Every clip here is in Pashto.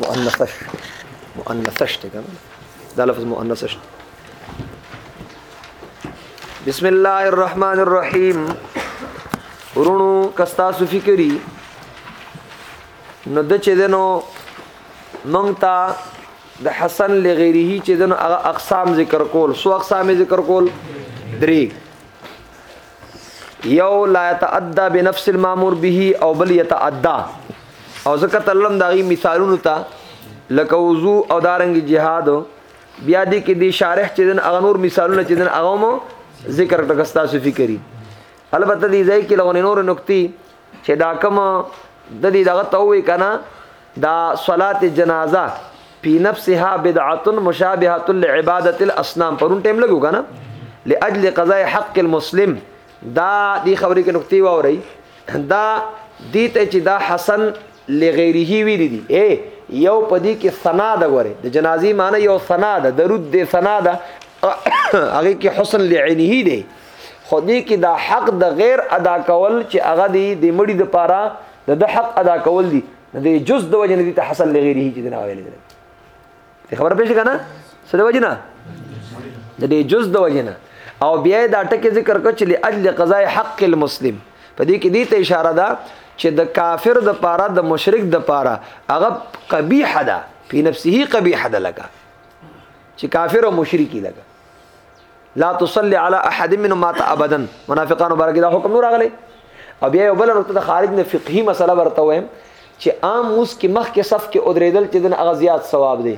مؤنثش مؤنثش ته کنه دا لفظ مؤنثش بسم الله الرحمن الرحیم ورونو کستا صوفی کری نو د چې دنو مونږ ته د حسن لغیره چې دنو هغه اقسام ذکر کول سو اقسام ذکر کول درې یو لا يتعدى بنفس المامور به او بل يتعدى او زکه تلم دغه مثالونو ته لکه وضو او دارنګ جهاد بیا دې کې د شارح چې دن اغه نور مثالونه چې دن اغه مو ذکر کړه ستا صفي کری البته دې ځای کې لغونه نور نقطې چې دا کوم د دې دغه توې کنه دا صلات جنازه فی نفسها بدعه مشابهه لعباده الاصنام پرون ټیم لګو کنه لاجل قضاء حق المسلم دا دی خبرې کې نقطې واوري دا دې ته چې دا حسن لغیره ویل دي اے یو پدی کې ثنا ده غره د جنازي معنی یو ثنا ده درود دې ثنا ده هغه کې حسن لعینه دی خو دې کې دا حق د غیر ادا کول چې هغه دی د مړي د پاره د د حق ادا کول دي نه د جز د وجه نه دي ته حسن لغیره چې دنا ویل دي خبره پېښه کنه سره وجه نه د دې جز د وجه نه او بیا دا ټکي ذکر کړ چې لاجل قضاء حق المسلم په دې کې دې ته اشاره ده چې د کافر د پاره د مشرک د پاره هغه قبیح ده په نفسه قبیح ده لکه چې کافر او مشرکی لکه لا تصلي على احد منهم مات ابدا منافقانو بارک دا حکم نور غلي او بیا یو بل نقطه د خارج نه فقهي مسله ورته وایم چې عام موس کې مخ کې صف کې اودریدل چې دن هغه زیات ثواب دی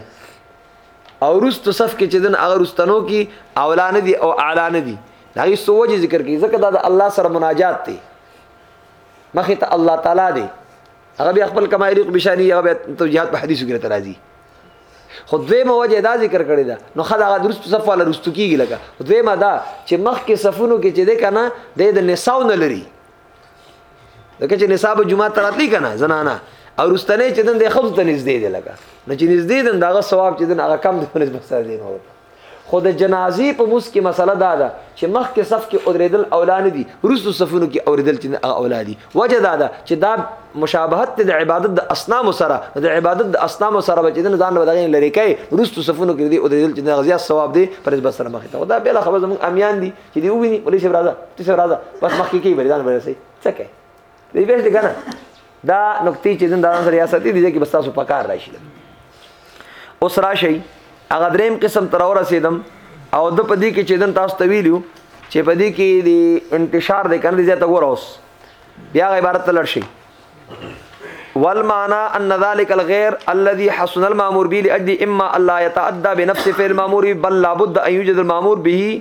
او رست صف کې چې دن هغه رستنو کې اولانه دي او اعلانه دي دا یې سوجي ذکر کوي ځکه دا د الله سره مناجات دی مخې ته الله تعالی دی هغه بیا خپل کما یلیق بشانی هغه ته جهاد په حدیثو کې راځي خو دویمه وجه دا ذکر کړی دا نو خدا غا درست صف ولا رستو کیږي لګه دویمه دا چې مخ کې صفونو کې چې ده کنه د نساو نه لري دغه چې نصاب جمعه تراتلی کنه زنانه او رستنه چې دن د خپل ته نږدې دی لګه نو چې نږدې دن دغه ثواب چې دن هغه کم د نسبت سره دی نو خو د جنازې په موس کې مسله دا ده چې مخکې صف کې اودریدل اولا نه دي وروستو صفونو کې اوریدل چې هغه اولا دي وجه دا ده چې دا مشابهت د عبادت د اصنام سره د عبادت د اصنام سره چې د ځان بدغې لري کوي وروستو صفونو کې دي اودریدل چې د غزیا ثواب دي پر نسبت سره مخې ته دا بل خبره زموږ امیان دي چې دی ویني ولې شي راځه ته شي راځه بس مخکې کې بریدان ورسي څه کوي دې ویل دي کنه دا نقطې چې د دان ریاستي دي چې بس تاسو په کار راشي اوس راشي هغه دریم قسم تر اور رسیدم او د پدی کې چې دن تاسو ته ویلو چې پدی کې د انتشار د کنه زیاته ګور اوس بیا عبارت لړ شي والمعنى ان ذلك الغير الذي حسن المامور به لاجل اما الله يتعدى بنفس فعل المامور بل لابد ان يوجد المامور به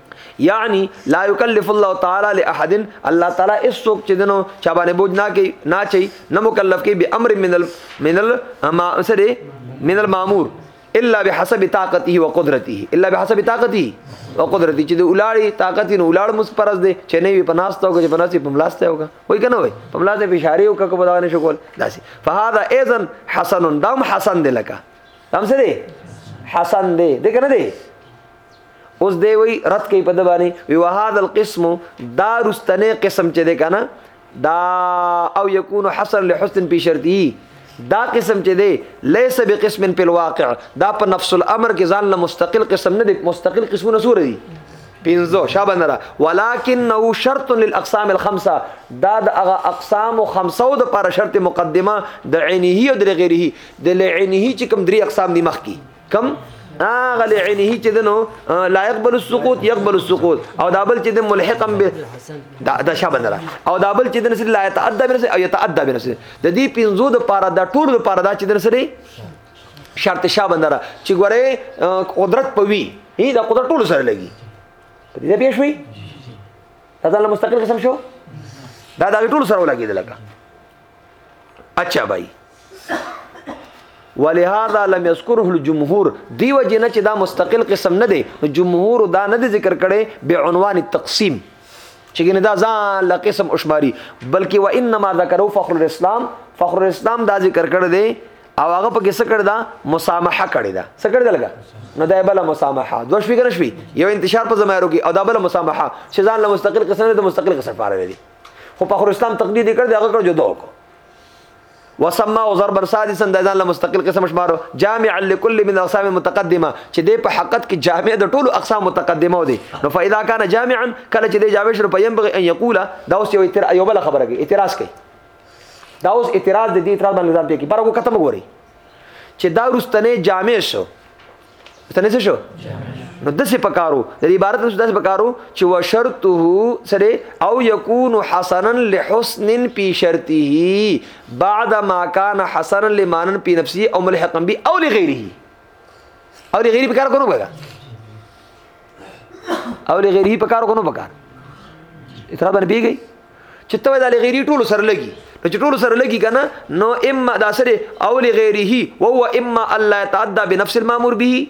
یعنی لا یکلف الله تعالی لاحد الله تعالی اسوک چې دنو چا باندې بوج نه کوي نه چي نه مکلف کوي به امر من ال من ال ما سره من المامور الا بحسب طاقته وقدرته الا بحسب طاقته وقدرته چې د ولاړی طاقت نه ولاړ مس پرز دی چې نه وي پناسته او چې پناسته په ملاسته اوګه وای کنه وای په ملاسته په اشاره او ککو بدانه شو کول داسي فهذا اذا حسن دم حسن دی لکه دم څه دی حسن دی دغه نه دی اوس دی وی رد کوي په د باندې وی وهذا القسم دا رستنه قسم چې دی کنه دا او یکون حسن لحسن په شرطی دا قسم چې دی ليس بقسم په الواقع دا په نفس الامر کې ځان له مستقل قسم نه دی مستقل قسمونه سور دي پینځو شابه نره ولکنه شرط للاقسام الخمسه دا د هغه اقسام خمسو د پر شرط مقدمه د عینه او د غیره د لعینه چې کوم درې اقسام دي مخکي کم هغه لعنه چې دنو لا يقبل السقوط يقبل السقوط او دا بل چې د ملحقا به دا د شابه نه او دا بل چې د نسل لا يتعدى بنفسه او يتعدى بنفسه د دې پنځو د پاره دا ټول د پاره دا چې د نسل شرط شابه نه چې ګوره قدرت پوي هی دا قدرت ټول سره لګي په دې پیښ وي دا ځل مستقل قسم شو دا دا ټول سره لګي دلته اچھا بھائی ولهذا لم يذكره الجمهور دی وجه نه چې دا مستقل قسم نه دی نو جمهور دا نه ذکر کړي به عنوان التقسیم چې ګنې دا ځان له قسم اشماري بلکې و انما ذکرو فخر الاسلام فخر الاسلام دا ذکر کړ دی او هغه په کیسه کړ دا مسامحه کړی دا څه کړی دلګه نو دا بل مسامحه دوه شپې کنه شپې یو انتشار په زمایرو کې او دا بل مسامحه چې ځان له مستقل قسم نه د مستقل قسم پاره دی خو فخر اسلام تقلید کړ دغه کړ جدا وکړ وسما او ضرب سادس اندازان له مستقل قسم شمارو جامع لكل من الاقسام المتقدمه چې د په حقیقت کې جامع د ټولو اقسام متقدمه دي نو فاذا كان جامعا کله چې د جامع شنو په ينبغي ان يقول دا اوس یو اعتراض یو بل خبره کوي اعتراض کوي دا اوس اعتراض د دې اعتراض باندې ځان ته کوي پر هغه کته مګوري چې دا رستنه جامع شو څه نه شو نو دسه پکارو د عبارت نو دسه پکارو چې و شرطه سره او یکون حسنا لحسن پی شرطه بعد ما کان حسنا لمانن پی نفسه او ملحقا بی او لغیره او لغیره پکار کو نه وګا او لغیره په کار کو نه پکار اترا باندې پیږي چې ته د لغیری ټولو سره لګي نو چې ټولو سره لګي کنه نو اما دا سره او لغیره او هو اما الله يتعدى بنفس المامور به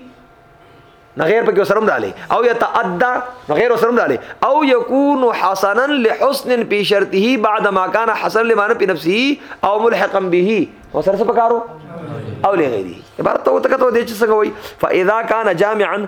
نه غیر پکې سره مدالي او يتعدى نه غیر سره مدالي او يكون حسنا لحسن في شرطه بعد ما كان حسن لمن في نفسه او ملحقا به هو سره څه پکارو او لغیره عبارت ته وته کته دې چې څنګه وای فاذا كان جامعا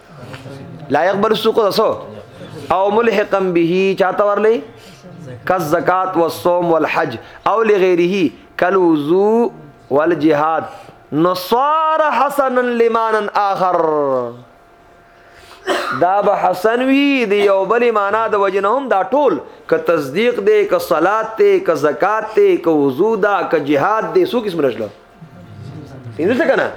لا يقبل السوق رسو او ملحقا به چاته ورلی کز زکات والصوم والحج او لغیره کل وضو والجهاد نصار حسنا لمانا آخر دا به حسن وی دی یو بل معنا د وجنه هم دا ټول ک تصدیق دی ک صلات دی ک زکات دی ک وضو دا ک جهاد دی سو قسم رسول دې څه کنه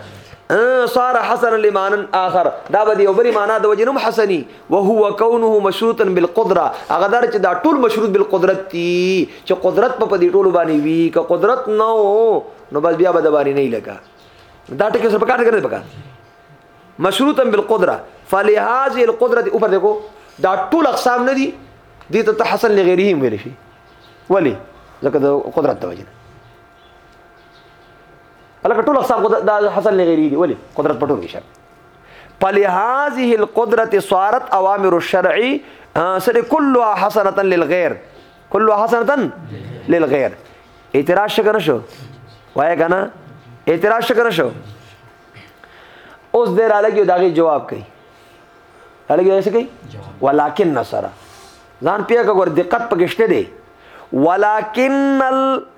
صار حسن لمانا اخر دا به یو بری معنا د وجنم حسنی وهو كونه مشروطا بالقدره هغه در چې دا ټول مشروط بالقدرت دي چې قدرت په دې ټول باندې وی که قدرت نو نو بس بیا به د باندې نه لګا دا ټکي سره پکاره کړی پکاره مشروطا بالقدره فلهذه القدره اوپر دیکھو دا ټول اقسام نه دي دي ته حسن لغیره ویل شي ولی ځکه د قدرت د وجنه الکه ټول اقسام د حسن لغیری دی ولی قدرت پټول کې شرط فلهذه القدرة صارت اوامر الشرع سر كلها حسنه للغير كلها حسنه للغير اعتراض شکر شو وای کنه اعتراض شکر شو اوس دې را لګي داغي جواب کوي لګي څه کوي ولکن نصر ځان پیګه ګور دقت پکشته دی ولکن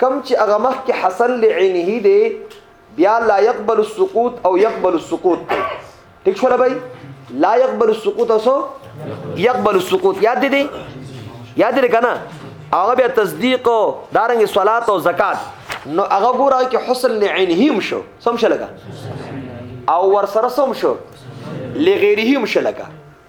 کوم چې هغه مخکې حسن لعینه دی بیا لا يقبل السقوط او يقبل السقوط دی ٹھیک شو لبای لا يقبل السقوط اوسو يقبل السقوط یاد دي یاد دي کنه هغه بیا تصدیق او دارنګ صلات او زکات نو هغه ګوره کې حسن لعینه هم شو سم شلګه او ور سره سم شو لغیره هم شلګه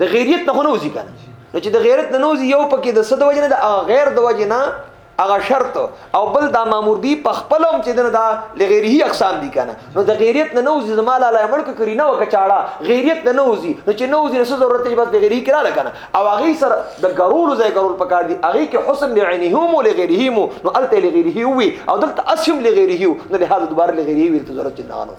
د غیریت نه نه وځي کنه نو چې د غیرت نه نوځي یو پکې د صد وجنه د غیر د وجنه هغه شرط او بل دا مامور بي په خپلم چې دنه دا لغیره اقسام دي کنه نو د غیریت نه نوځي زمال علی ملک کری نه وکچاړه غیریت نه نوځي نو چې نوځي رسو ضرورت یې بس لغیره کرا ده کنه او هغه سره د ګرول ځای ګرول پکار دي هغه کې حسن لعینه هم لغیره هم نو الته لغیره وي او دلته اسم لغیره نو له هغه دوباره لغیره وي ضرورت نه نو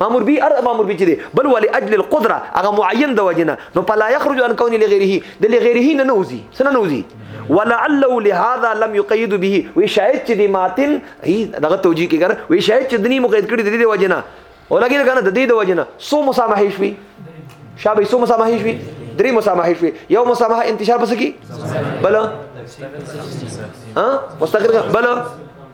مامور بی ار مامور بی چې دی بل ولی اجل القدره هغه معین د وجنه نو پلا یخرج ان کون لغیره د لغیره نه نوزی سن نوزی ولعله لهذا لم يقيد به وی شاید چې دی ماتن دغه توجیه کې کړ وی شاید چې دنی مقید کړی د دې وجنه ولګی کنه د دې د وجنه سو مسامحه شوی شابه سو مسامحه شوی درې مسامحه شوی یو مسامحه انتشار پس کی بل ها مستقر بل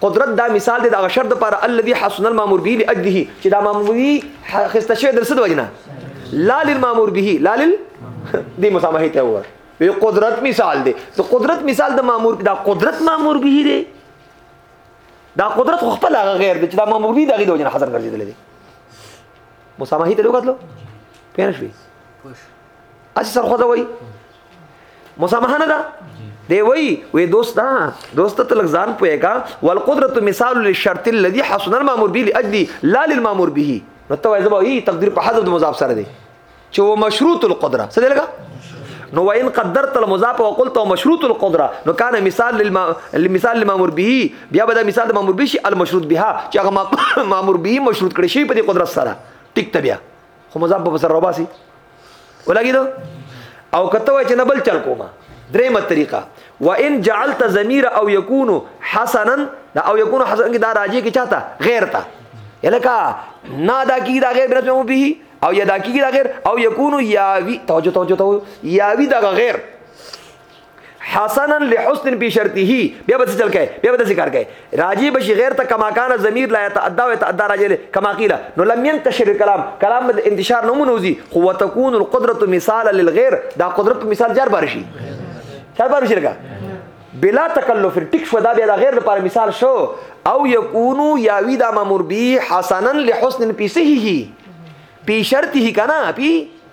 قدرت دا مثال دی د هغه شرط لپاره الذي حسن المامور به لاجله چې دا ماموري خسته شوی درسد وجنه لا للمامور به لا لل دې مسامحه ته وره وی قدرت مثال دی د قدرت مثال د مامور دا قدرت مامور به دی دا قدرت خو خپل هغه غیر دی چې دا مامور دی دغه د وجنه حاضر ګرځیدل دی مسامحه ته لوګتلو پېنه شوی اسی سر خو دا وای مسامحه نه ده دی وی وی دوست دا دوست ته لږ ځان پوهېږه والقدرت مثال للشرط الذي حسن المامور به لاجلي لا للمامور به نو ته وایې زه به وایي تقدیر په حذف د مضاف سره دی چې و مشروط القدره څه دی لږه نو وان قدرت المضاف وقلت مشروط القدره نو کان مثال للما... للمثال المامور به بیا به دا مثال د مامور به شي المشروط بها چې هغه مامور به مشروط کړي شي په دې قدرت سره ټیک ته بیا خو مزام په سر روباسي ولګي دو او کته وای چې نه بل چل کومه درېمه طریقه وان جعلت ضمیر او یکون حسنا دا او یکون حسنا کې دا راځي کې چاته غیر تا الکا نا دا کی دا غیر بنت مو به او یا دا کی دا غیر او یکون یاوی توجه توجه تو یاوی دا غیر حسنا لحسن په شرطه بیا به چل کای بیا به ذکر کای راجی بشی غیر ته کما کان ضمیر لا يتعدى ويتعدى راجل کما قيل نو لم ينتشر الكلام کلام د انتشار نو منوزی خو وتكون القدره مثال للغير دا قدرت مثال جار بار شي جار بار شي لګا بلا تکلف ټیک شو دا بیا د غیر لپاره مثال شو او یکونو یاوی دا مامور بی حسنا لحسن پی صحیح پی شرطه کنا پی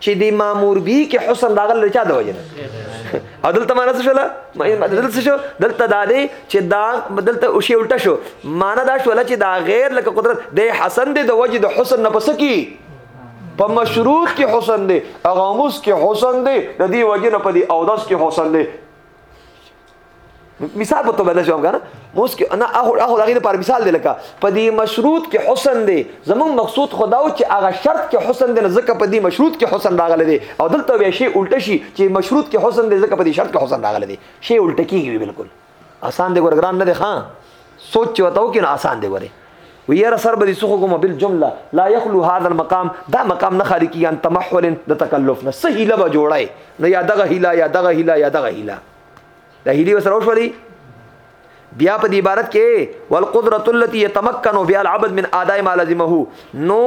چې د مامور بی کې حسن راغل رچا د وجنه او دلته معنا څه شوله دلته څه شو دلته دا دی چې دا دلته او شی الټه شو معنا دا شوله چې دا غیر لکه قدرت د حسن دی د وجه د حسن نه پس کی په مشروط کې حسن دی اغاموس کې حسن دی د دې وجه نه په دې اودس کې حسن دی مثال په توګه نشم کنه موس کې انا اخو اخو دغه لپاره مثال دی لکه په دې مشروط کې حسن دی زمون مقصود خداو چې هغه شرط کې حسن دی ځکه په دې مشروط کې حسن راغلی دی او دلته به شی الټه شي چې مشروط کې حسن دی ځکه په دې شرط کې حسن راغلی دی شی الټه کیږي بالکل آسان دی ګورګران نه دی ها سوچ وتاو کې آسان دی ګوره ويرا سر بدي سخو کوم بالجمله لا يخلو هذا المقام دا مقام نه خالي کیان تمحول د تکلف نه صحیح لبا جوړای نه یا دغه هلا یا دغه هلا یا دغه هلا دا هیلی وسره وشولې بیا په دې عبارت کې والقدرت التي يتمكن بها العبد من اداء ما لازمه نو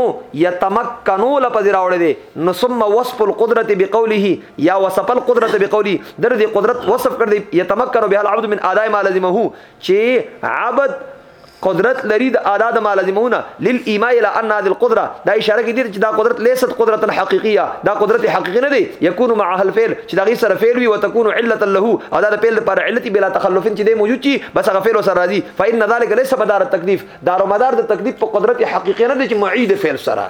يتمكن لفظ راوړی دی نو ثم وصف القدرت بقوله یا وصف القدرت بقوله در دې قدرت وصف کړ دی يتمكن بها العبد من اداء ما لازمه چې عبد قدرت لري د اعلی د مالزمونه للایماء الى ان هذه القدره دا اشاره کوي چې دا قدرت ليست قدرتا حقيقيه دا قدرت حقيقي نه دی يكون مع هل فعل چې دا غي سره فعل وي وتكون عله له او دا د فعل لپاره علتي بلا تخلف چې دی موجود چی بس هغه فعل سره راځي فان ذلك ليس مدار التكليف دار مدار د تکلیف په قدرت حقيقي نه دی چې معيد فعل سره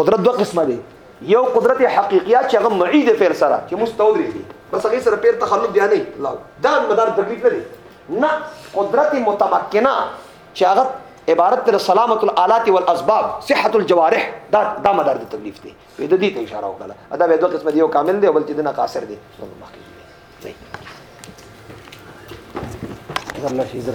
قدرت دوه قسمه دی یو قدرت حقیقیه چې هغه معی د فعل سره چې مستودري دي بس هغه سره پیر تخلف بیا نه لا دا مدار تکلیف نه دی نه قدرت متمکنه چې هغه عبارت تر سلامت الالات والاسباب صحه الجوارح دا دا مدار د تکلیف دی په دې ته اشاره وکړه دا به دوه قسمه دی یو کامل دی او بل چې دنا قاصر دی الله خیر صحیح الله شي عزت